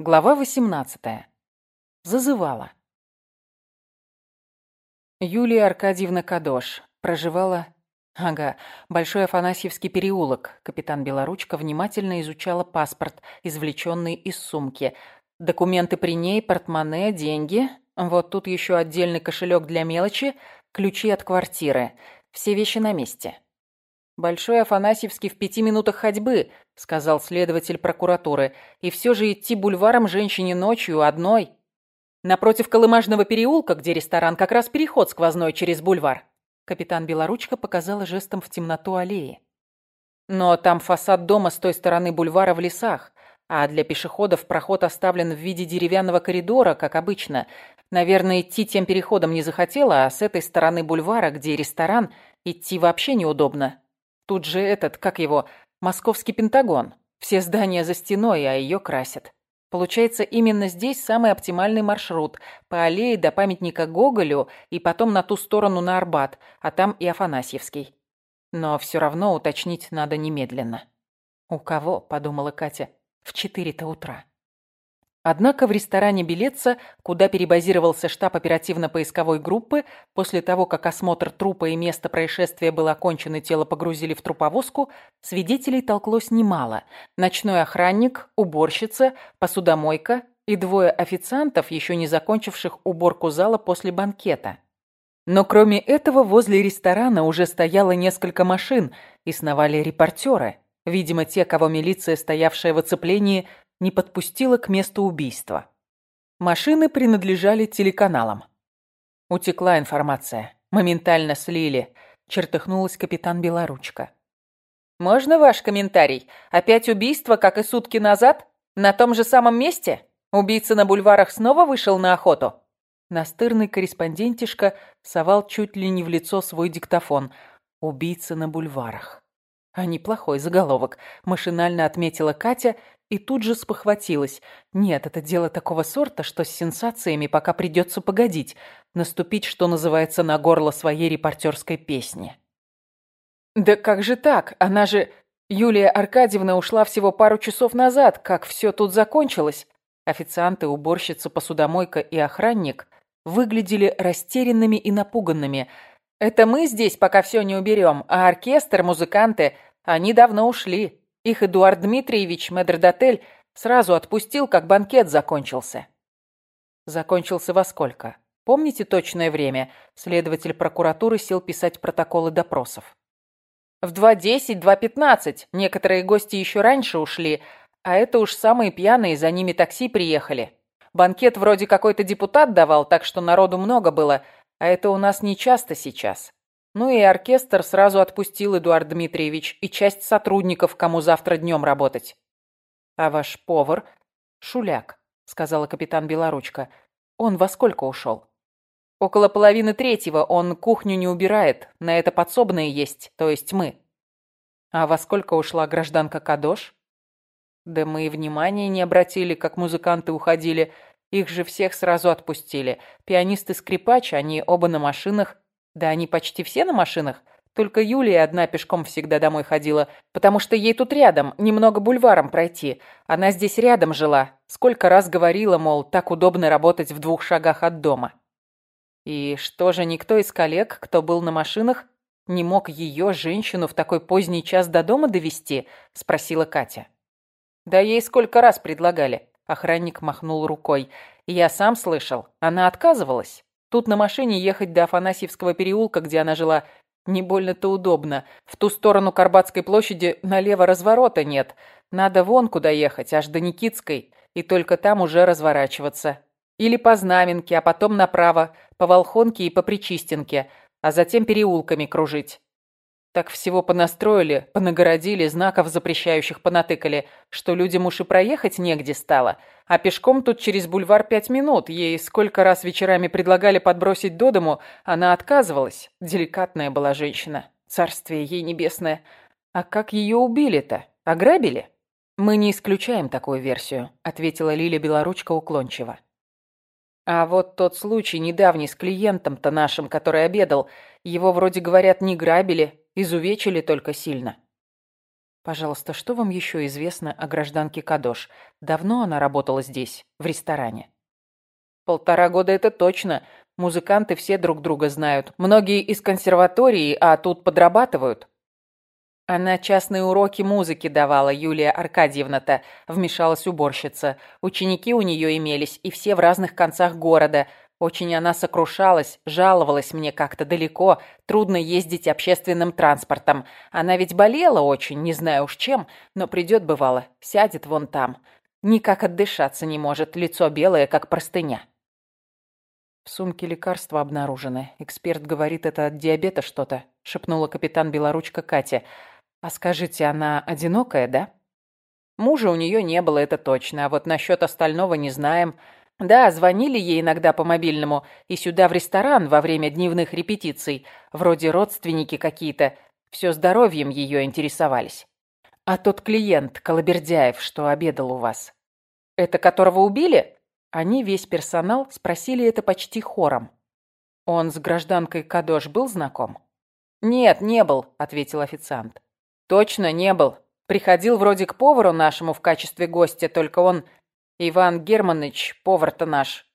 Глава 18. Зазывала. Юлия Аркадьевна Кадош проживала... Ага, Большой Афанасьевский переулок. Капитан Белоручка внимательно изучала паспорт, извлеченный из сумки. Документы при ней, портмоне, деньги. Вот тут еще отдельный кошелек для мелочи, ключи от квартиры. Все вещи на месте. «Большой Афанасьевский в пяти минутах ходьбы», — сказал следователь прокуратуры. «И все же идти бульваром женщине ночью одной». «Напротив Колымажного переулка, где ресторан, как раз переход сквозной через бульвар». Капитан Белоручка показала жестом в темноту аллеи. «Но там фасад дома с той стороны бульвара в лесах, а для пешеходов проход оставлен в виде деревянного коридора, как обычно. Наверное, идти тем переходом не захотела, а с этой стороны бульвара, где ресторан, идти вообще неудобно. Тут же этот, как его, московский Пентагон. Все здания за стеной, а ее красят. Получается, именно здесь самый оптимальный маршрут. По аллее до памятника Гоголю и потом на ту сторону на Арбат, а там и Афанасьевский. Но все равно уточнить надо немедленно. «У кого?» – подумала Катя. «В четыре-то утра». Однако в ресторане Белеца, куда перебазировался штаб оперативно-поисковой группы, после того, как осмотр трупа и место происшествия был окончен и тело погрузили в труповозку, свидетелей толклось немало. Ночной охранник, уборщица, посудомойка и двое официантов, еще не закончивших уборку зала после банкета. Но кроме этого возле ресторана уже стояло несколько машин и сновали репортеры. Видимо, те, кого милиция, стоявшая в оцеплении, не подпустила к месту убийства. Машины принадлежали телеканалам. Утекла информация. Моментально слили. Чертыхнулась капитан Белоручка. «Можно ваш комментарий? Опять убийство, как и сутки назад? На том же самом месте? Убийца на бульварах снова вышел на охоту?» Настырный корреспондентишка совал чуть ли не в лицо свой диктофон. «Убийца на бульварах». А неплохой заголовок, машинально отметила Катя и тут же спохватилась. Нет, это дело такого сорта, что с сенсациями пока придется погодить, наступить, что называется, на горло своей репортерской песни. Да как же так? Она же... Юлия Аркадьевна ушла всего пару часов назад, как все тут закончилось. Официанты, уборщица, посудомойка и охранник выглядели растерянными и напуганными. Это мы здесь пока все не уберем, а оркестр, музыканты, они давно ушли. Их Эдуард Дмитриевич, метрдотель, сразу отпустил, как банкет закончился. Закончился во сколько? Помните точное время? Следователь прокуратуры сел писать протоколы допросов. В 2.10, 2.15. Некоторые гости еще раньше ушли, а это уж самые пьяные, за ними такси приехали. Банкет вроде какой-то депутат давал, так что народу много было, а это у нас не часто сейчас. Ну и оркестр сразу отпустил Эдуард Дмитриевич и часть сотрудников, кому завтра днем работать. А ваш повар — шуляк, сказала капитан Белоручка. Он во сколько ушел? Около половины третьего. Он кухню не убирает. На это подсобные есть, то есть мы. А во сколько ушла гражданка Кадош? Да мы и внимания не обратили, как музыканты уходили. Их же всех сразу отпустили. Пианист и скрипач, они оба на машинах. Да они почти все на машинах. Только Юлия одна пешком всегда домой ходила, потому что ей тут рядом, немного бульваром пройти. Она здесь рядом жила. Сколько раз говорила, мол, так удобно работать в двух шагах от дома. И что же, никто из коллег, кто был на машинах, не мог ее, женщину, в такой поздний час до дома довести? Спросила Катя. Да ей сколько раз предлагали. Охранник махнул рукой. Я сам слышал. Она отказывалась. Тут на машине ехать до Афанасьевского переулка, где она жила, не больно-то удобно. В ту сторону Карбатской площади налево разворота нет. Надо вон куда ехать, аж до Никитской, и только там уже разворачиваться. Или по Знаменке, а потом направо, по Волхонке и по Причистенке, а затем переулками кружить. Так всего понастроили, понагородили, знаков запрещающих понатыкали, что людям уж и проехать негде стало. А пешком тут через бульвар пять минут. Ей сколько раз вечерами предлагали подбросить до дому, она отказывалась. Деликатная была женщина. Царствие ей небесное. А как ее убили-то? Ограбили? Мы не исключаем такую версию, ответила Лиля Белоручка уклончиво. А вот тот случай недавний с клиентом-то нашим, который обедал, его вроде говорят не грабили, Изувечили только сильно. Пожалуйста, что вам еще известно о гражданке Кадош? Давно она работала здесь, в ресторане? Полтора года это точно. Музыканты все друг друга знают. Многие из консерватории, а тут подрабатывают. Она частные уроки музыки давала, Юлия Аркадьевна-то, вмешалась уборщица. Ученики у нее имелись, и все в разных концах города. Очень она сокрушалась, жаловалась мне как-то далеко, трудно ездить общественным транспортом. Она ведь болела очень, не знаю уж чем, но придет бывало, сядет вон там. Никак отдышаться не может, лицо белое, как простыня. В сумке лекарства обнаружены. Эксперт говорит, это от диабета что-то, шепнула капитан Белоручка Катя. А скажите, она одинокая, да? Мужа у нее не было, это точно, а вот насчет остального не знаем. Да, звонили ей иногда по мобильному и сюда в ресторан во время дневных репетиций. Вроде родственники какие-то. Все здоровьем ее интересовались. А тот клиент, Колобердяев, что обедал у вас. Это которого убили? Они, весь персонал, спросили это почти хором. Он с гражданкой Кадош был знаком? «Нет, не был», — ответил официант. «Точно не был. Приходил вроде к повару нашему в качестве гостя, только он Иван Германович, повар-то наш.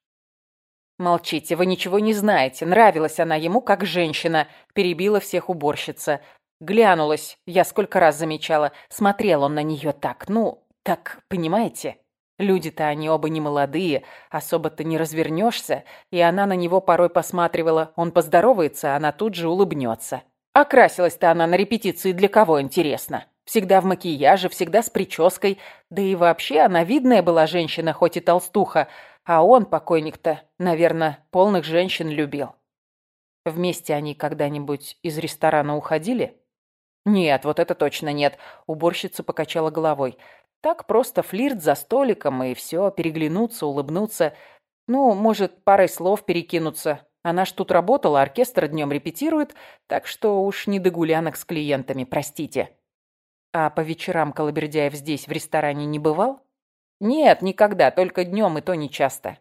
Молчите, вы ничего не знаете. Нравилась она ему как женщина, перебила всех уборщица. Глянулась, я сколько раз замечала, смотрел он на нее так, ну, так, понимаете? Люди-то они оба не молодые, особо-то не развернешься, и она на него порой посматривала, он поздоровается, она тут же улыбнется. Окрасилась-то она на репетиции для кого, интересно? Всегда в макияже, всегда с прической. Да и вообще она видная была женщина, хоть и толстуха. А он, покойник-то, наверное, полных женщин любил. Вместе они когда-нибудь из ресторана уходили? Нет, вот это точно нет. Уборщица покачала головой. Так просто флирт за столиком и все, переглянуться, улыбнуться. Ну, может, парой слов перекинуться. Она ж тут работала, оркестр днем репетирует, так что уж не до гулянок с клиентами, простите. А по вечерам Колобердяев здесь, в ресторане, не бывал? Нет, никогда, только днем и то нечасто.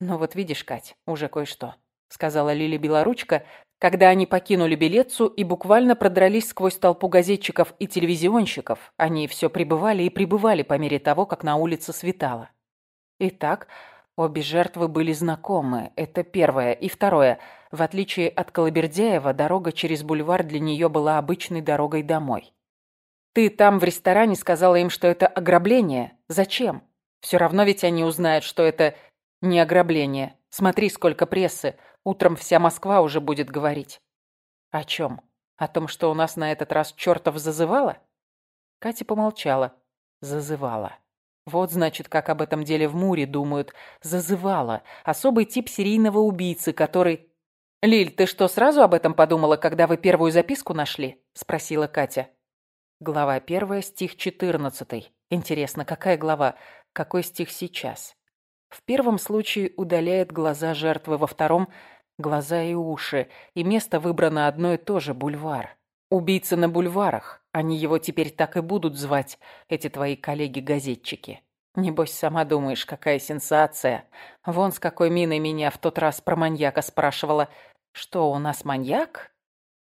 Ну вот видишь, Кать, уже кое-что, сказала Лили Белоручка, когда они покинули Белецу и буквально продрались сквозь толпу газетчиков и телевизионщиков. Они все прибывали и прибывали по мере того, как на улице светало. Итак, обе жертвы были знакомы. Это первое. И второе. В отличие от Колобердяева, дорога через бульвар для нее была обычной дорогой домой. Ты там в ресторане сказала им, что это ограбление. Зачем? Все равно ведь они узнают, что это не ограбление. Смотри, сколько прессы. Утром вся Москва уже будет говорить. О чем? О том, что у нас на этот раз чертов зазывала? Катя помолчала. Зазывала. Вот, значит, как об этом деле в Муре думают. Зазывала. Особый тип серийного убийцы, который... «Лиль, ты что, сразу об этом подумала, когда вы первую записку нашли?» – спросила Катя. Глава 1, стих 14. Интересно, какая глава? Какой стих сейчас? В первом случае удаляет глаза жертвы, во втором – глаза и уши. И место выбрано одно и то же – бульвар. Убийца на бульварах. Они его теперь так и будут звать, эти твои коллеги-газетчики. Небось, сама думаешь, какая сенсация. Вон с какой миной меня в тот раз про маньяка спрашивала. Что, у нас маньяк?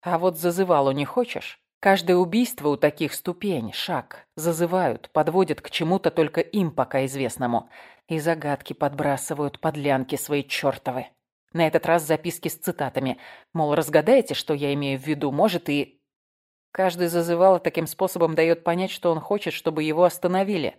А вот зазывалу не хочешь? Каждое убийство у таких ступень, шаг, зазывают, подводят к чему-то только им пока известному. И загадки подбрасывают подлянки свои чертовы. На этот раз записки с цитатами. Мол, разгадаете, что я имею в виду, может и... Каждый зазывало таким способом дает понять, что он хочет, чтобы его остановили.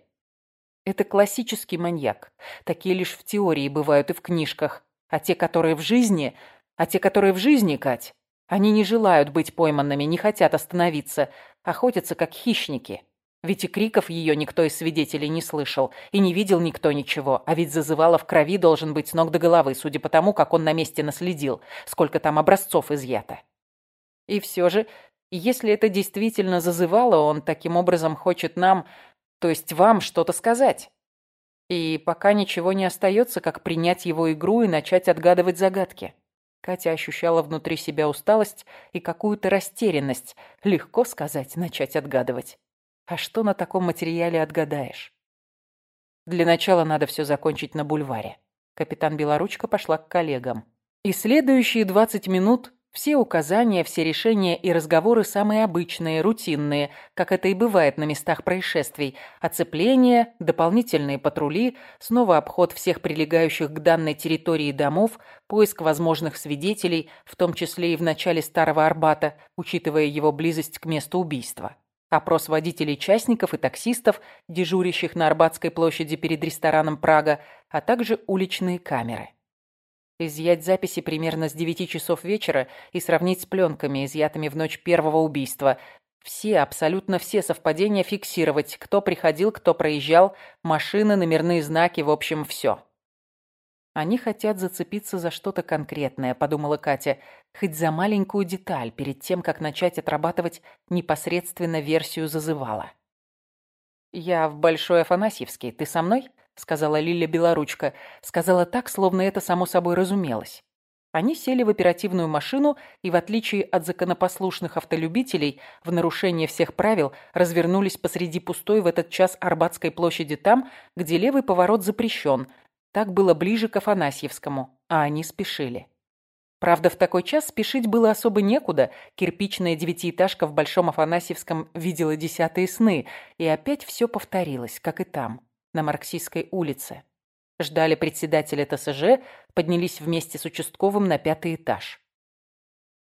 Это классический маньяк. Такие лишь в теории бывают и в книжках. А те, которые в жизни... А те, которые в жизни, Кать, они не желают быть пойманными, не хотят остановиться, охотятся как хищники. Ведь и криков ее никто из свидетелей не слышал, и не видел никто ничего, а ведь зазывало в крови должен быть с ног до головы, судя по тому, как он на месте наследил, сколько там образцов изъято. И все же, если это действительно зазывало, он таким образом хочет нам, то есть вам, что-то сказать. И пока ничего не остается, как принять его игру и начать отгадывать загадки. Катя ощущала внутри себя усталость и какую-то растерянность. Легко сказать, начать отгадывать. А что на таком материале отгадаешь? Для начала надо все закончить на бульваре. Капитан Белоручка пошла к коллегам. И следующие 20 минут Все указания, все решения и разговоры самые обычные, рутинные, как это и бывает на местах происшествий. Оцепление, дополнительные патрули, снова обход всех прилегающих к данной территории домов, поиск возможных свидетелей, в том числе и в начале Старого Арбата, учитывая его близость к месту убийства. Опрос водителей-частников и таксистов, дежурящих на Арбатской площади перед рестораном «Прага», а также уличные камеры. Изъять записи примерно с 9 часов вечера и сравнить с пленками, изъятыми в ночь первого убийства. Все, абсолютно все совпадения фиксировать, кто приходил, кто проезжал, машины, номерные знаки, в общем, все. Они хотят зацепиться за что-то конкретное, подумала Катя, хоть за маленькую деталь перед тем, как начать отрабатывать непосредственно версию зазывала. «Я в Большой Афанасьевский. Ты со мной?» Сказала Лиля Белоручка. Сказала так, словно это само собой разумелось. Они сели в оперативную машину и, в отличие от законопослушных автолюбителей, в нарушение всех правил развернулись посреди пустой в этот час Арбатской площади там, где левый поворот запрещен. Так было ближе к Афанасьевскому, а они спешили. Правда, в такой час спешить было особо некуда. Кирпичная девятиэтажка в Большом Афанасьевском видела десятые сны, и опять все повторилось, как и там на Марксистской улице. Ждали председателя ТСЖ, поднялись вместе с участковым на пятый этаж.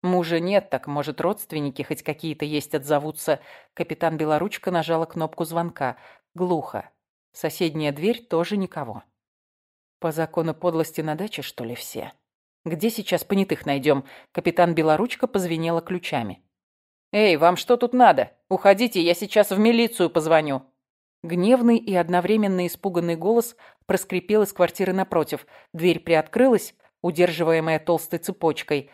Мужа нет, так, может, родственники хоть какие-то есть отзовутся. Капитан Белоручка нажала кнопку звонка. Глухо. Соседняя дверь тоже никого. По закону подлости на даче, что ли, все? Где сейчас понятых найдем? Капитан Белоручка позвенела ключами. «Эй, вам что тут надо? Уходите, я сейчас в милицию позвоню». Гневный и одновременно испуганный голос проскрипел из квартиры напротив. Дверь приоткрылась, удерживаемая толстой цепочкой.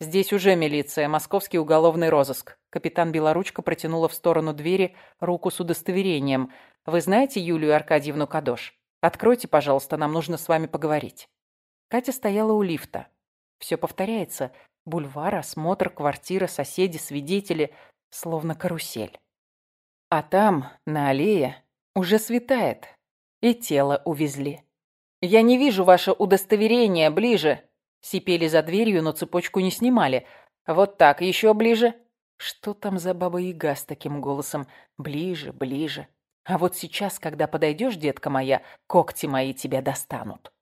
«Здесь уже милиция, московский уголовный розыск». Капитан Белоручка протянула в сторону двери руку с удостоверением. «Вы знаете Юлию Аркадьевну Кадош? Откройте, пожалуйста, нам нужно с вами поговорить». Катя стояла у лифта. Все повторяется. Бульвар, осмотр, квартира, соседи, свидетели. Словно карусель. А там, на аллее, уже светает. И тело увезли. «Я не вижу ваше удостоверение. Ближе!» Сипели за дверью, но цепочку не снимали. «Вот так, еще ближе!» Что там за баба-яга с таким голосом? Ближе, ближе. А вот сейчас, когда подойдешь, детка моя, когти мои тебя достанут.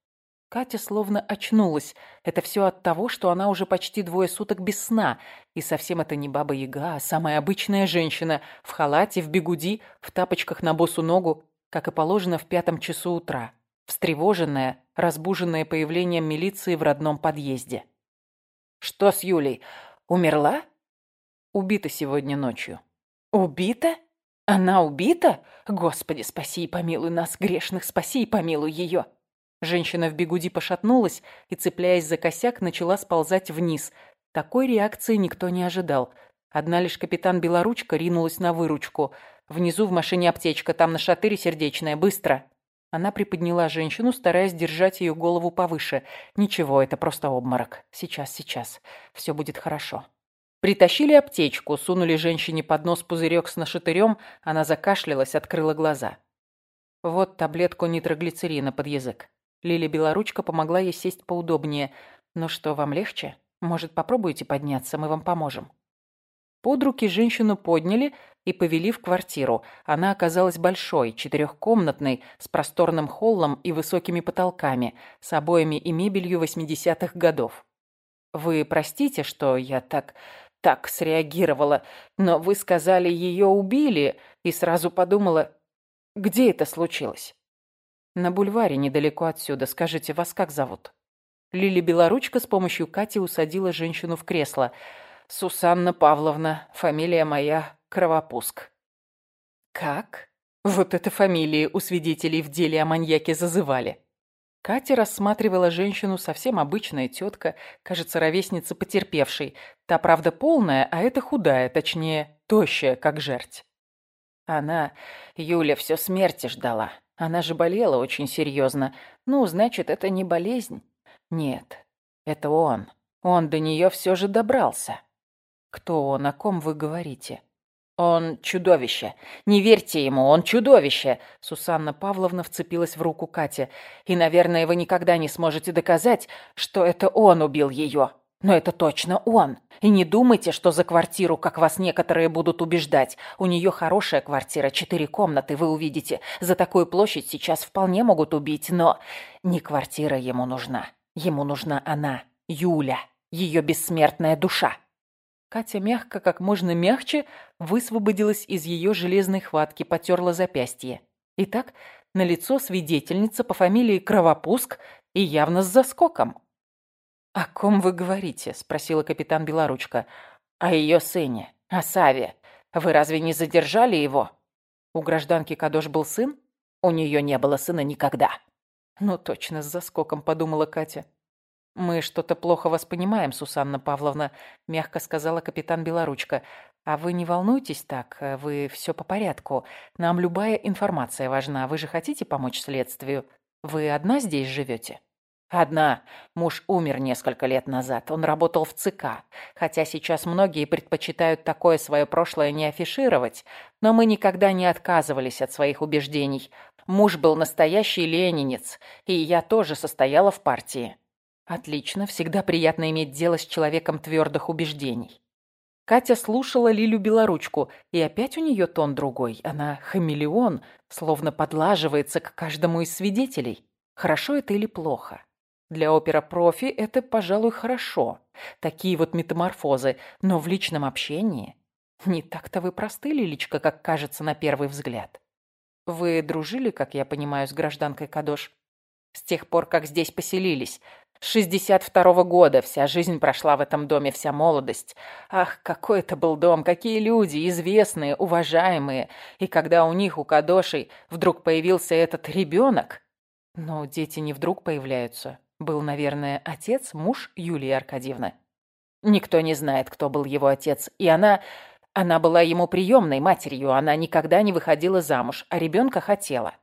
Катя словно очнулась. Это все от того, что она уже почти двое суток без сна. И совсем это не баба-яга, а самая обычная женщина. В халате, в бегуди, в тапочках на босу ногу, как и положено в пятом часу утра. Встревоженная, разбуженная появлением милиции в родном подъезде. «Что с Юлей? Умерла?» «Убита сегодня ночью». «Убита? Она убита? Господи, спаси и помилуй нас, грешных, спаси и помилуй ее!» Женщина в бегуди пошатнулась и, цепляясь за косяк, начала сползать вниз. Такой реакции никто не ожидал. Одна лишь капитан Белоручка ринулась на выручку. Внизу в машине аптечка, там на шатыре сердечная, быстро. Она приподняла женщину, стараясь держать ее голову повыше. Ничего, это просто обморок. Сейчас, сейчас. Все будет хорошо. Притащили аптечку, сунули женщине под нос пузырек с нашатырем, она закашлялась, открыла глаза. Вот таблетку нитроглицерина под язык. Лиля Белоручка помогла ей сесть поудобнее. «Ну что, вам легче? Может, попробуйте подняться, мы вам поможем». Под руки женщину подняли и повели в квартиру. Она оказалась большой, четырехкомнатной, с просторным холлом и высокими потолками, с обоями и мебелью 80-х годов. «Вы простите, что я так... так среагировала, но вы сказали, ее убили, и сразу подумала, где это случилось?» На бульваре недалеко отсюда. Скажите, вас как зовут?» Лили Белоручка с помощью Кати усадила женщину в кресло. «Сусанна Павловна. Фамилия моя Кровопуск». «Как?» Вот это фамилии у свидетелей в деле о маньяке зазывали. Катя рассматривала женщину, совсем обычная тетка, кажется, ровесница потерпевшей. Та, правда, полная, а эта худая, точнее, тощая, как жерть. Она, Юля, все смерти ждала. Она же болела очень серьезно. Ну, значит, это не болезнь. Нет, это он. Он до нее все же добрался. Кто он, о ком вы говорите? Он чудовище. Не верьте ему, он чудовище. Сусанна Павловна вцепилась в руку Кати. И, наверное, вы никогда не сможете доказать, что это он убил ее. Но это точно он. И не думайте, что за квартиру, как вас некоторые будут убеждать. У нее хорошая квартира, четыре комнаты, вы увидите. За такую площадь сейчас вполне могут убить, но не квартира ему нужна. Ему нужна она, Юля, ее бессмертная душа. Катя мягко, как можно мягче, высвободилась из ее железной хватки, потерла запястье. Итак, на лицо свидетельница по фамилии Кровопуск и явно с заскоком. «О ком вы говорите?» – спросила капитан Белоручка. «О ее сыне, о Саве. Вы разве не задержали его?» У гражданки Кадош был сын? У нее не было сына никогда. Ну, точно, с заскоком, подумала Катя. «Мы что-то плохо вас понимаем, Сусанна Павловна», – мягко сказала капитан Белоручка. «А вы не волнуйтесь так, вы все по порядку. Нам любая информация важна. Вы же хотите помочь следствию? Вы одна здесь живете?» Одна. Муж умер несколько лет назад. Он работал в ЦК. Хотя сейчас многие предпочитают такое свое прошлое не афишировать. Но мы никогда не отказывались от своих убеждений. Муж был настоящий ленинец. И я тоже состояла в партии. Отлично. Всегда приятно иметь дело с человеком твердых убеждений. Катя слушала Лилю Белоручку, и опять у нее тон другой. Она хамелеон, словно подлаживается к каждому из свидетелей. Хорошо это или плохо? Для опера-профи это, пожалуй, хорошо. Такие вот метаморфозы. Но в личном общении... Не так-то вы просты, Лилечка, как кажется на первый взгляд. Вы дружили, как я понимаю, с гражданкой Кадош? С тех пор, как здесь поселились. С 62-го года вся жизнь прошла в этом доме, вся молодость. Ах, какой это был дом, какие люди, известные, уважаемые. И когда у них, у Кадошей, вдруг появился этот ребенок... Но дети не вдруг появляются. Был, наверное, отец, муж Юлии Аркадьевны. Никто не знает, кто был его отец. И она... Она была ему приемной матерью. Она никогда не выходила замуж, а ребенка хотела.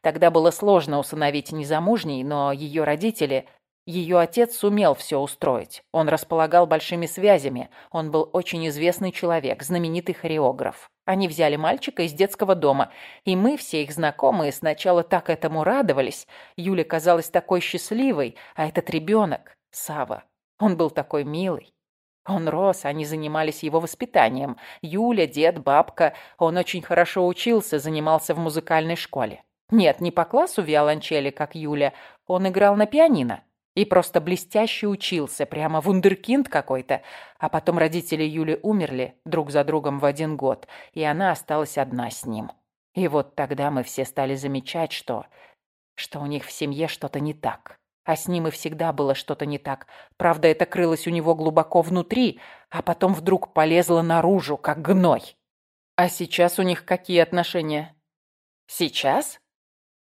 Тогда было сложно усыновить незамужней, но ее родители... Ее отец сумел все устроить. Он располагал большими связями. Он был очень известный человек, знаменитый хореограф. Они взяли мальчика из детского дома, и мы, все их знакомые, сначала так этому радовались. Юля казалась такой счастливой, а этот ребенок, Сава, он был такой милый. Он рос, они занимались его воспитанием. Юля, дед, бабка. Он очень хорошо учился, занимался в музыкальной школе. Нет, не по классу виолончели, как Юля. Он играл на пианино. И просто блестяще учился, прямо вундеркинд какой-то. А потом родители Юли умерли друг за другом в один год, и она осталась одна с ним. И вот тогда мы все стали замечать, что... что у них в семье что-то не так. А с ним и всегда было что-то не так. Правда, это крылось у него глубоко внутри, а потом вдруг полезло наружу, как гной. А сейчас у них какие отношения? Сейчас?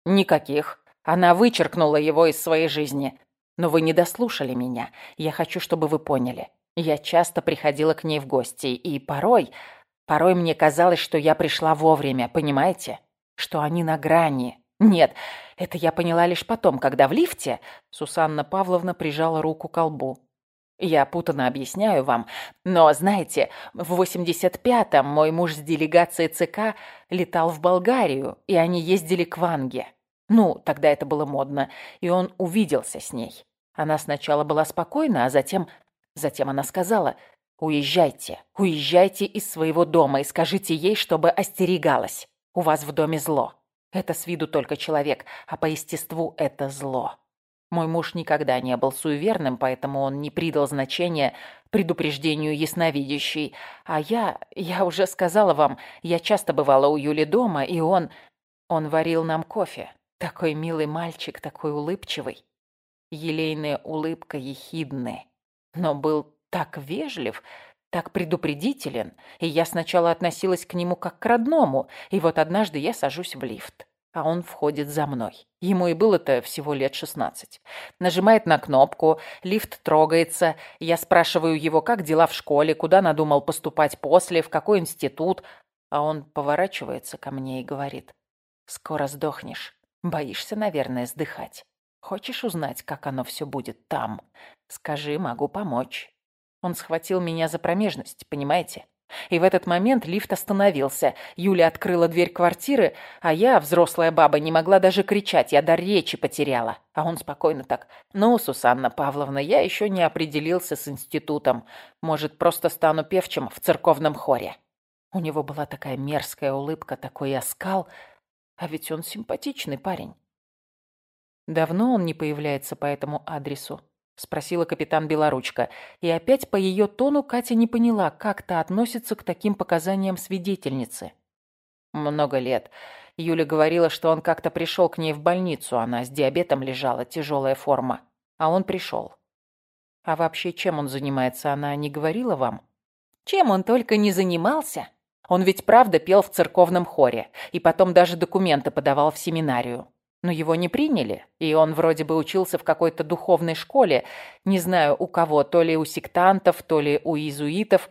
Никаких. Она вычеркнула его из своей жизни. Но вы не дослушали меня. Я хочу, чтобы вы поняли. Я часто приходила к ней в гости, и порой... Порой мне казалось, что я пришла вовремя, понимаете? Что они на грани. Нет, это я поняла лишь потом, когда в лифте... Сусанна Павловна прижала руку к колбу. Я путано объясняю вам, но, знаете, в 85-м мой муж с делегацией ЦК летал в Болгарию, и они ездили к Ванге. Ну, тогда это было модно, и он увиделся с ней. Она сначала была спокойна, а затем... Затем она сказала, «Уезжайте, уезжайте из своего дома и скажите ей, чтобы остерегалась. У вас в доме зло. Это с виду только человек, а по естеству это зло». Мой муж никогда не был суеверным, поэтому он не придал значения предупреждению ясновидящей. А я... я уже сказала вам, я часто бывала у Юли дома, и он... он варил нам кофе. Такой милый мальчик, такой улыбчивый. Елейная улыбка ехидная. Но был так вежлив, так предупредителен, и я сначала относилась к нему как к родному, и вот однажды я сажусь в лифт, а он входит за мной. Ему и было-то всего лет шестнадцать. Нажимает на кнопку, лифт трогается, я спрашиваю его, как дела в школе, куда надумал поступать после, в какой институт, а он поворачивается ко мне и говорит, «Скоро сдохнешь». Боишься, наверное, сдыхать. Хочешь узнать, как оно все будет там? Скажи, могу помочь. Он схватил меня за промежность, понимаете? И в этот момент лифт остановился. Юля открыла дверь квартиры, а я, взрослая баба, не могла даже кричать, я дар речи потеряла. А он спокойно так. «Ну, Сусанна Павловна, я еще не определился с институтом. Может, просто стану певчим в церковном хоре». У него была такая мерзкая улыбка, такой оскал. А ведь он симпатичный парень. Давно он не появляется по этому адресу. — спросила капитан Белоручка. И опять по ее тону Катя не поняла, как то относится к таким показаниям свидетельницы. Много лет. Юля говорила, что он как-то пришел к ней в больницу. Она с диабетом лежала, тяжелая форма. А он пришел. А вообще, чем он занимается, она не говорила вам? Чем он только не занимался? Он ведь правда пел в церковном хоре. И потом даже документы подавал в семинарию. Но его не приняли, и он вроде бы учился в какой-то духовной школе, не знаю у кого, то ли у сектантов, то ли у иезуитов.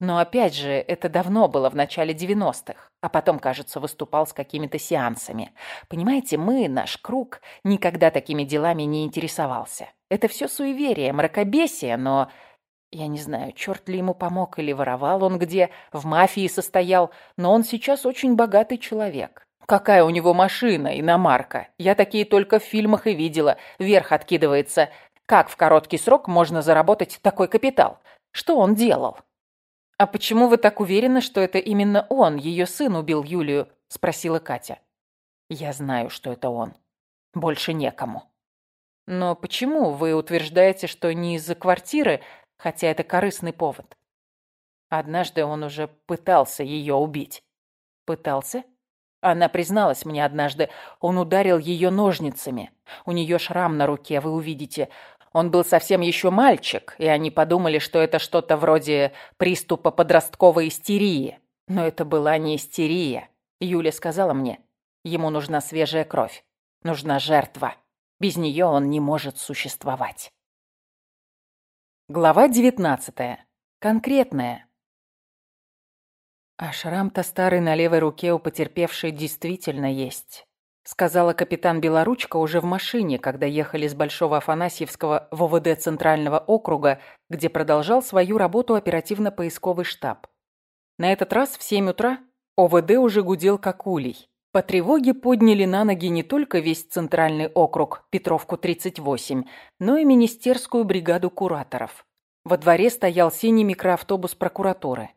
Но опять же, это давно было, в начале 90-х. А потом, кажется, выступал с какими-то сеансами. Понимаете, мы, наш круг, никогда такими делами не интересовался. Это все суеверие, мракобесие, но... Я не знаю, черт ли ему помог или воровал он где, в мафии состоял, но он сейчас очень богатый человек. Какая у него машина, иномарка. Я такие только в фильмах и видела. Вверх откидывается. Как в короткий срок можно заработать такой капитал? Что он делал? «А почему вы так уверены, что это именно он, ее сын, убил Юлию?» – спросила Катя. «Я знаю, что это он. Больше некому». «Но почему вы утверждаете, что не из-за квартиры, хотя это корыстный повод?» Однажды он уже пытался ее убить. «Пытался?» Она призналась мне однажды, он ударил ее ножницами. У нее шрам на руке, вы увидите. Он был совсем еще мальчик, и они подумали, что это что-то вроде приступа подростковой истерии. Но это была не истерия. Юля сказала мне, ему нужна свежая кровь, нужна жертва. Без нее он не может существовать. Глава девятнадцатая. Конкретная. «А шрам-то старый на левой руке у потерпевшей действительно есть», сказала капитан Белоручка уже в машине, когда ехали с Большого Афанасьевского в ОВД Центрального округа, где продолжал свою работу оперативно-поисковый штаб. На этот раз в 7 утра ОВД уже гудел как улей. По тревоге подняли на ноги не только весь Центральный округ, Петровку 38, но и министерскую бригаду кураторов. Во дворе стоял синий микроавтобус прокуратуры.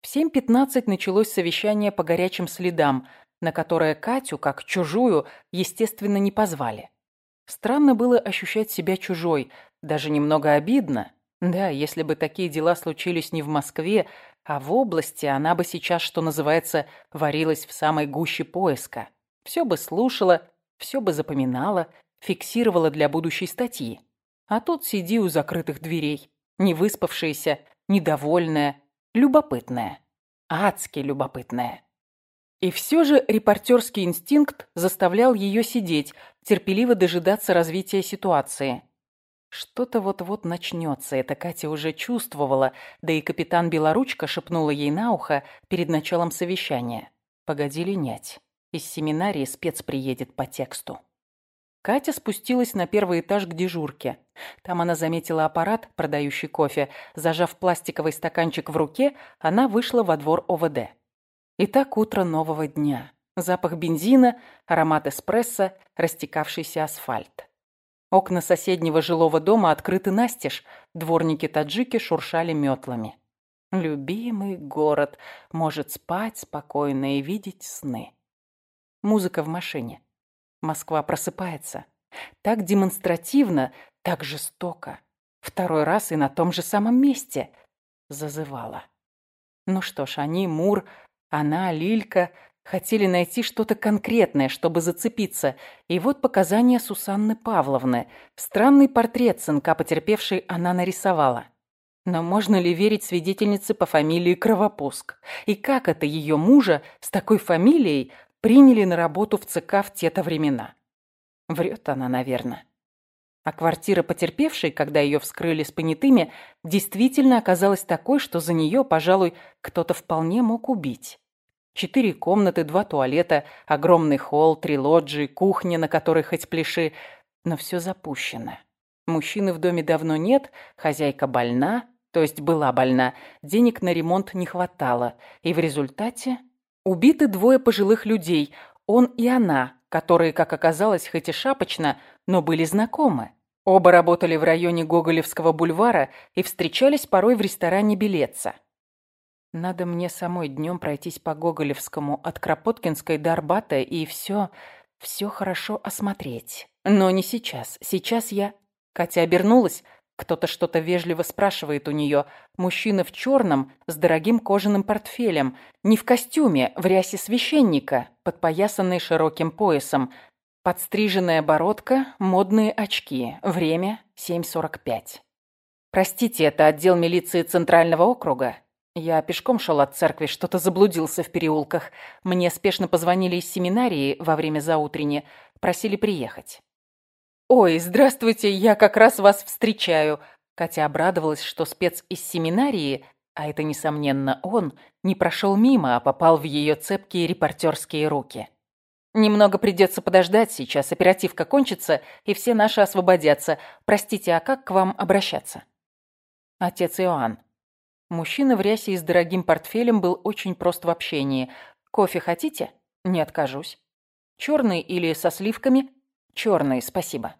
В 7.15 началось совещание по горячим следам, на которое Катю, как чужую, естественно, не позвали. Странно было ощущать себя чужой, даже немного обидно. Да, если бы такие дела случились не в Москве, а в области, она бы сейчас, что называется, варилась в самой гуще поиска. Все бы слушала, все бы запоминала, фиксировала для будущей статьи. А тут сиди у закрытых дверей, невыспавшаяся, недовольная, любопытная. Адски любопытная. И все же репортерский инстинкт заставлял ее сидеть, терпеливо дожидаться развития ситуации. Что-то вот-вот начнется, это Катя уже чувствовала, да и капитан Белоручка шепнула ей на ухо перед началом совещания. Погоди линять. Из семинарии спец приедет по тексту. Катя спустилась на первый этаж к дежурке. Там она заметила аппарат, продающий кофе. Зажав пластиковый стаканчик в руке, она вышла во двор ОВД. Итак, утро нового дня. Запах бензина, аромат эспрессо, растекавшийся асфальт. Окна соседнего жилого дома открыты настежь, дворники-таджики шуршали метлами. Любимый город может спать спокойно и видеть сны. Музыка в машине. Москва просыпается. Так демонстративно, так жестоко. Второй раз и на том же самом месте. Зазывала. Ну что ж, они, Мур, она, Лилька, хотели найти что-то конкретное, чтобы зацепиться. И вот показания Сусанны Павловны. Странный портрет сынка потерпевшей она нарисовала. Но можно ли верить свидетельнице по фамилии Кровопуск? И как это ее мужа с такой фамилией приняли на работу в ЦК в те-то времена. Врет она, наверное. А квартира потерпевшей, когда ее вскрыли с понятыми, действительно оказалась такой, что за нее, пожалуй, кто-то вполне мог убить. Четыре комнаты, два туалета, огромный холл, три лоджии, кухня, на которой хоть пляши, но все запущено. Мужчины в доме давно нет, хозяйка больна, то есть была больна, денег на ремонт не хватало, и в результате убиты двое пожилых людей, он и она, которые, как оказалось, хоть и шапочно, но были знакомы. Оба работали в районе Гоголевского бульвара и встречались порой в ресторане «Билетца». Надо мне самой днем пройтись по Гоголевскому от Кропоткинской до Арбата и все, все хорошо осмотреть. Но не сейчас. Сейчас я... Катя обернулась. Кто-то что-то вежливо спрашивает у нее. Мужчина в черном, с дорогим кожаным портфелем. Не в костюме, в рясе священника, подпоясанный широким поясом. Подстриженная бородка, модные очки. Время 7.45. Простите, это отдел милиции Центрального округа? Я пешком шел от церкви, что-то заблудился в переулках. Мне спешно позвонили из семинарии во время заутренне, просили приехать. «Ой, здравствуйте, я как раз вас встречаю!» Катя обрадовалась, что спец из семинарии, а это, несомненно, он, не прошел мимо, а попал в ее цепкие репортерские руки. «Немного придется подождать сейчас, оперативка кончится, и все наши освободятся. Простите, а как к вам обращаться?» «Отец Иоанн». Мужчина в рясе и с дорогим портфелем был очень прост в общении. «Кофе хотите?» «Не откажусь». «Черный или со сливками?» «Черный, спасибо».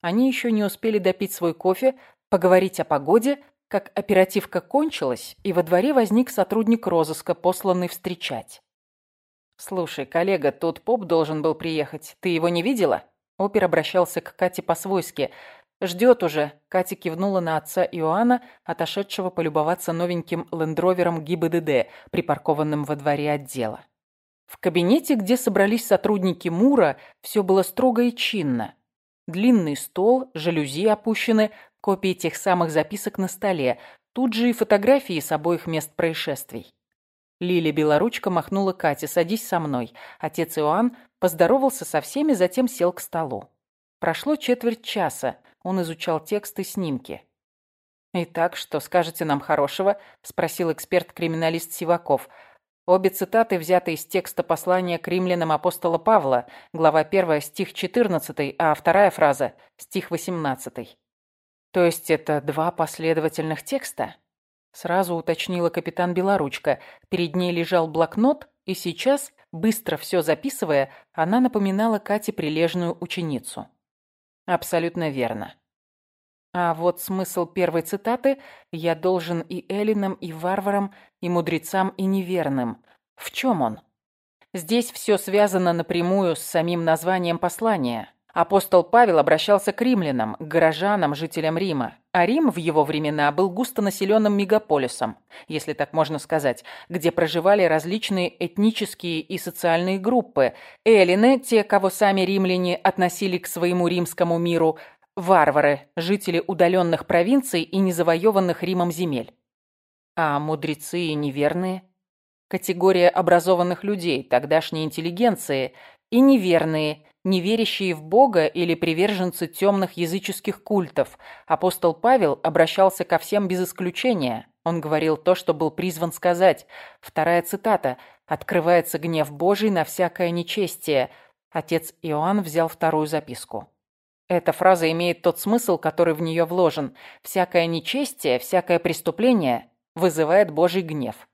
Они еще не успели допить свой кофе, поговорить о погоде, как оперативка кончилась, и во дворе возник сотрудник розыска, посланный встречать. «Слушай, коллега, тот поп должен был приехать. Ты его не видела?» Опер обращался к Кате по-свойски. «Ждет уже», — Катя кивнула на отца Иоанна, отошедшего полюбоваться новеньким лендровером ГИБДД, припаркованным во дворе отдела. В кабинете, где собрались сотрудники МУРа, все было строго и чинно. Длинный стол, жалюзи опущены, копии тех самых записок на столе, тут же и фотографии с обоих мест происшествий. Лиля Белоручка махнула Кате, садись со мной. Отец Иоанн поздоровался со всеми, затем сел к столу. Прошло четверть часа. Он изучал тексты, снимки. «Итак, что скажете нам хорошего?» – спросил эксперт-криминалист Сиваков. Обе цитаты взяты из текста послания к римлянам апостола Павла, глава 1, стих 14, а вторая фраза – стих 18. То есть это два последовательных текста? Сразу уточнила капитан Белоручка. Перед ней лежал блокнот, и сейчас, быстро все записывая, она напоминала Кате прилежную ученицу. Абсолютно верно. А вот смысл первой цитаты «Я должен и эллинам, и варварам, и мудрецам, и неверным». В чем он? Здесь все связано напрямую с самим названием послания. Апостол Павел обращался к римлянам, к горожанам, жителям Рима. А Рим в его времена был густонаселенным мегаполисом, если так можно сказать, где проживали различные этнические и социальные группы. Эллины, те, кого сами римляне относили к своему римскому миру, варвары, жители удаленных провинций и незавоеванных Римом земель. А мудрецы и неверные – категория образованных людей, тогдашней интеллигенции, и неверные – неверящие в Бога или приверженцы темных языческих культов. Апостол Павел обращался ко всем без исключения. Он говорил то, что был призван сказать. Вторая цитата. «Открывается гнев Божий на всякое нечестие». Отец Иоанн взял вторую записку. Эта фраза имеет тот смысл, который в нее вложен. Всякое нечестие, всякое преступление вызывает Божий гнев.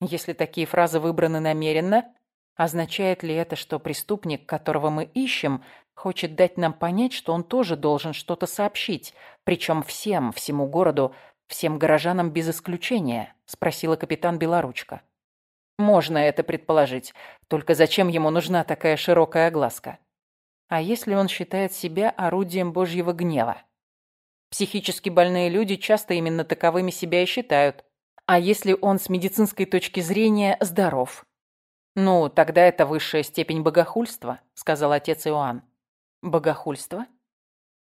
Если такие фразы выбраны намеренно, Означает ли это, что преступник, которого мы ищем, хочет дать нам понять, что он тоже должен что-то сообщить, причем всем, всему городу, всем горожанам без исключения?» – спросила капитан Белоручка. «Можно это предположить. Только зачем ему нужна такая широкая огласка? А если он считает себя орудием Божьего гнева? Психически больные люди часто именно таковыми себя и считают. А если он с медицинской точки зрения здоров?» «Ну, тогда это высшая степень богохульства», — сказал отец Иоанн. «Богохульство?»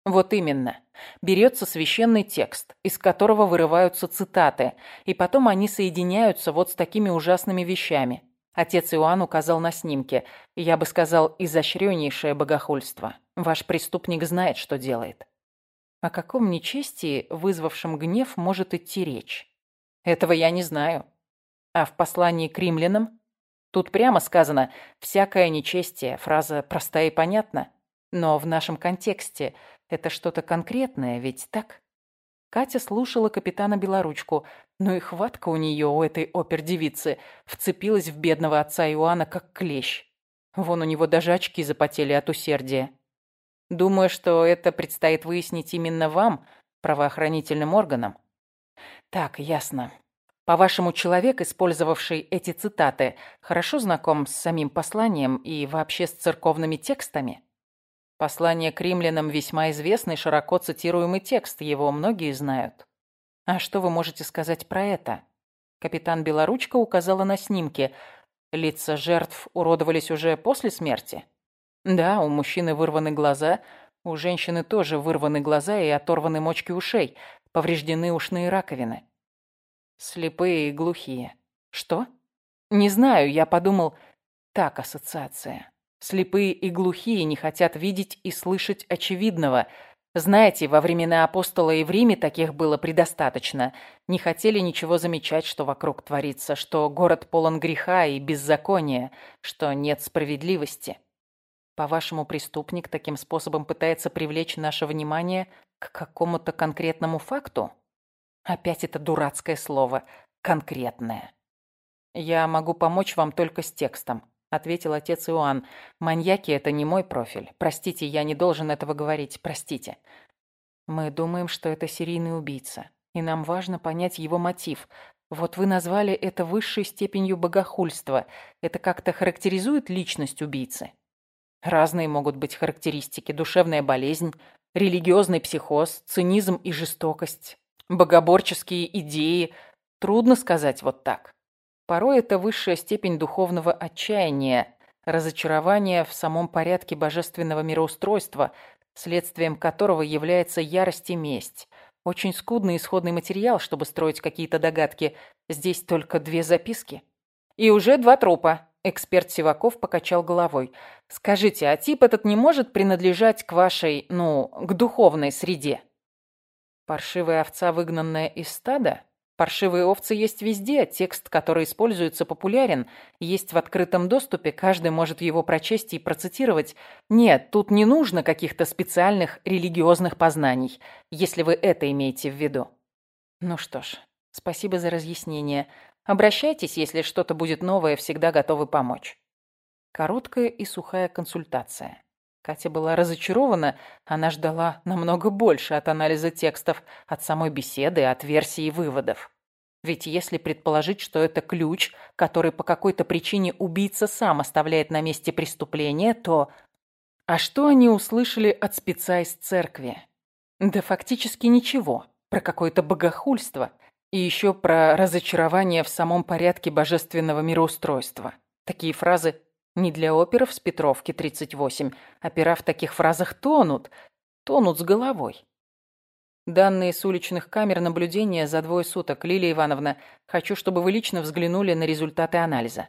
Вот именно. Берется священный текст, из которого вырываются цитаты, и потом они соединяются вот с такими ужасными вещами. Отец Иоанн указал на снимке. Я бы сказал, изощреннейшее богохульство. Ваш преступник знает, что делает. О каком нечестии, вызвавшем гнев, может идти речь? Этого я не знаю. А в послании к римлянам Тут прямо сказано «всякое нечестие», фраза простая и понятна. Но в нашем контексте это что-то конкретное, ведь так? Катя слушала капитана Белоручку, но и хватка у нее, у этой опер-девицы, вцепилась в бедного отца Иоанна как клещ. Вон у него даже очки запотели от усердия. Думаю, что это предстоит выяснить именно вам, правоохранительным органам. Так, ясно. По-вашему, человек, использовавший эти цитаты, хорошо знаком с самим посланием и вообще с церковными текстами? Послание к римлянам весьма известный, широко цитируемый текст, его многие знают. А что вы можете сказать про это? Капитан Белоручка указала на снимки. Лица жертв уродовались уже после смерти? Да, у мужчины вырваны глаза, у женщины тоже вырваны глаза и оторваны мочки ушей, повреждены ушные раковины. Слепые и глухие. Что? Не знаю, я подумал, так ассоциация. Слепые и глухие не хотят видеть и слышать очевидного. Знаете, во времена апостола и в Риме таких было предостаточно. Не хотели ничего замечать, что вокруг творится, что город полон греха и беззакония, что нет справедливости. По-вашему, преступник таким способом пытается привлечь наше внимание к какому-то конкретному факту? Опять это дурацкое слово «конкретное». Я могу помочь вам только с текстом. — ответил отец Иоанн. «Маньяки — это не мой профиль. Простите, я не должен этого говорить. Простите». «Мы думаем, что это серийный убийца, и нам важно понять его мотив. Вот вы назвали это высшей степенью богохульства. Это как-то характеризует личность убийцы?» Разные могут быть характеристики. Душевная болезнь, религиозный психоз, цинизм и жестокость, богоборческие идеи. Трудно сказать вот так. Порой это высшая степень духовного отчаяния, разочарования в самом порядке божественного мироустройства, следствием которого является ярость и месть. Очень скудный исходный материал, чтобы строить какие-то догадки. Здесь только две записки. И уже два трупа. Эксперт Сиваков покачал головой. «Скажите, а тип этот не может принадлежать к вашей, ну, к духовной среде?» «Паршивая овца, выгнанная из стада?» Паршивые овцы есть везде, текст, который используется, популярен, есть в открытом доступе, каждый может его прочесть и процитировать. Нет, тут не нужно каких-то специальных религиозных познаний, если вы это имеете в виду. Ну что ж, спасибо за разъяснение. Обращайтесь, если что-то будет новое, всегда готовы помочь. Короткая и сухая консультация. Катя была разочарована, она ждала намного больше от анализа текстов, от самой беседы, от версии выводов. Ведь если предположить, что это ключ, который по какой-то причине убийца сам оставляет на месте преступления, то... А что они услышали от спеца из церкви? Да фактически ничего. Про какое-то богохульство. И еще про разочарование в самом порядке божественного мироустройства. Такие фразы не для оперов с Петровки 38. Опера в таких фразах тонут. Тонут с головой. Данные с уличных камер наблюдения за двое суток. Лилия Ивановна, хочу, чтобы вы лично взглянули на результаты анализа.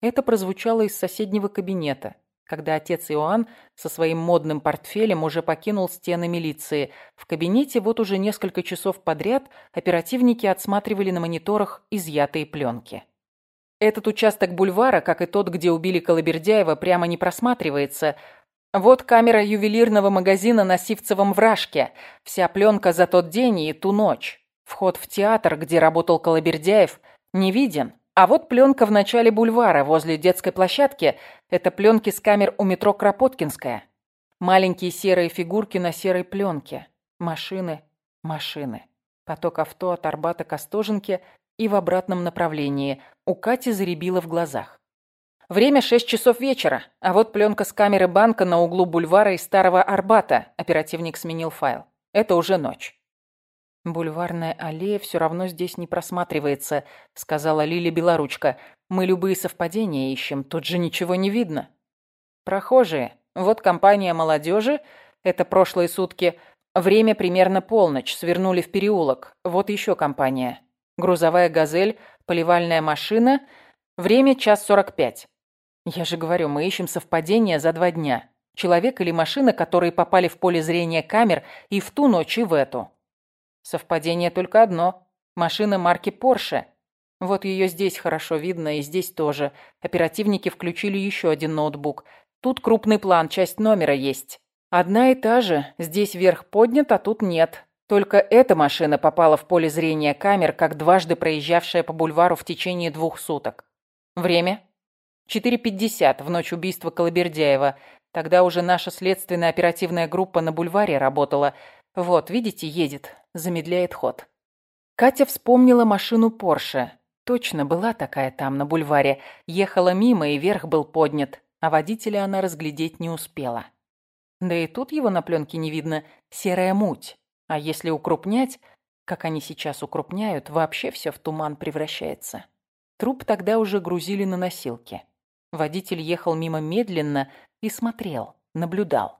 Это прозвучало из соседнего кабинета, когда отец Иоанн со своим модным портфелем уже покинул стены милиции. В кабинете вот уже несколько часов подряд оперативники отсматривали на мониторах изъятые пленки. Этот участок бульвара, как и тот, где убили Колобердяева, прямо не просматривается. Вот камера ювелирного магазина на Сивцевом вражке. Вся пленка за тот день и ту ночь. Вход в театр, где работал Колобердяев, не виден. А вот пленка в начале бульвара, возле детской площадки. Это пленки с камер у метро Кропоткинская. Маленькие серые фигурки на серой пленке. Машины, машины. Поток авто от Арбата к Остоженке и в обратном направлении. У Кати заребило в глазах. Время шесть часов вечера, а вот пленка с камеры банка на углу бульвара и Старого Арбата. Оперативник сменил файл. Это уже ночь. «Бульварная аллея все равно здесь не просматривается», — сказала Лиля Белоручка. «Мы любые совпадения ищем, тут же ничего не видно». «Прохожие. Вот компания молодежи. Это прошлые сутки. Время примерно полночь. Свернули в переулок. Вот еще компания грузовая «Газель», поливальная машина. Время час сорок пять. Я же говорю, мы ищем совпадение за два дня. Человек или машина, которые попали в поле зрения камер и в ту ночь, и в эту. Совпадение только одно. Машина марки Porsche. Вот ее здесь хорошо видно, и здесь тоже. Оперативники включили еще один ноутбук. Тут крупный план, часть номера есть. Одна и та же. Здесь верх поднят, а тут нет. Только эта машина попала в поле зрения камер, как дважды проезжавшая по бульвару в течение двух суток. Время? 4.50 в ночь убийства Колобердяева. Тогда уже наша следственная оперативная группа на бульваре работала. Вот, видите, едет, замедляет ход. Катя вспомнила машину Порше. Точно была такая там, на бульваре. Ехала мимо, и верх был поднят, а водителя она разглядеть не успела. Да и тут его на пленке не видно. Серая муть. А если укрупнять, как они сейчас укрупняют, вообще все в туман превращается. Труп тогда уже грузили на носилки. Водитель ехал мимо медленно и смотрел, наблюдал.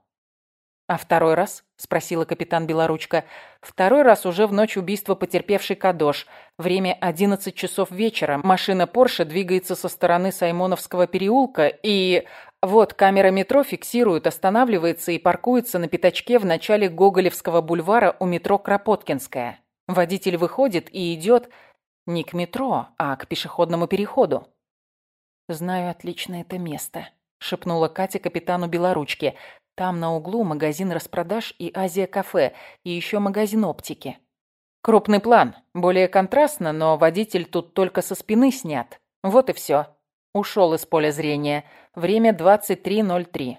«А второй раз?» – спросила капитан Белоручка. «Второй раз уже в ночь убийства потерпевший Кадош. Время 11 часов вечера. Машина Порше двигается со стороны Саймоновского переулка и... Вот камера метро фиксирует, останавливается и паркуется на пятачке в начале Гоголевского бульвара у метро Кропоткинская. Водитель выходит и идет не к метро, а к пешеходному переходу. «Знаю отлично это место», – шепнула Катя капитану Белоручке. «Там на углу магазин распродаж и Азия-кафе, и еще магазин оптики». «Крупный план. Более контрастно, но водитель тут только со спины снят. Вот и все. Ушел из поля зрения. Время 23.03.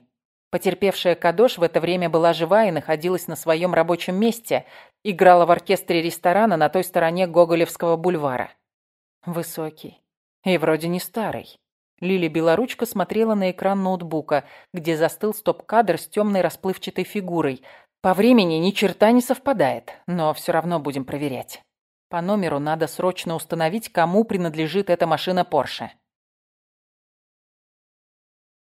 Потерпевшая Кадош в это время была жива и находилась на своем рабочем месте. Играла в оркестре ресторана на той стороне Гоголевского бульвара. Высокий. И вроде не старый. Лили Белоручка смотрела на экран ноутбука, где застыл стоп-кадр с темной расплывчатой фигурой. По времени ни черта не совпадает, но все равно будем проверять. По номеру надо срочно установить, кому принадлежит эта машина Порше.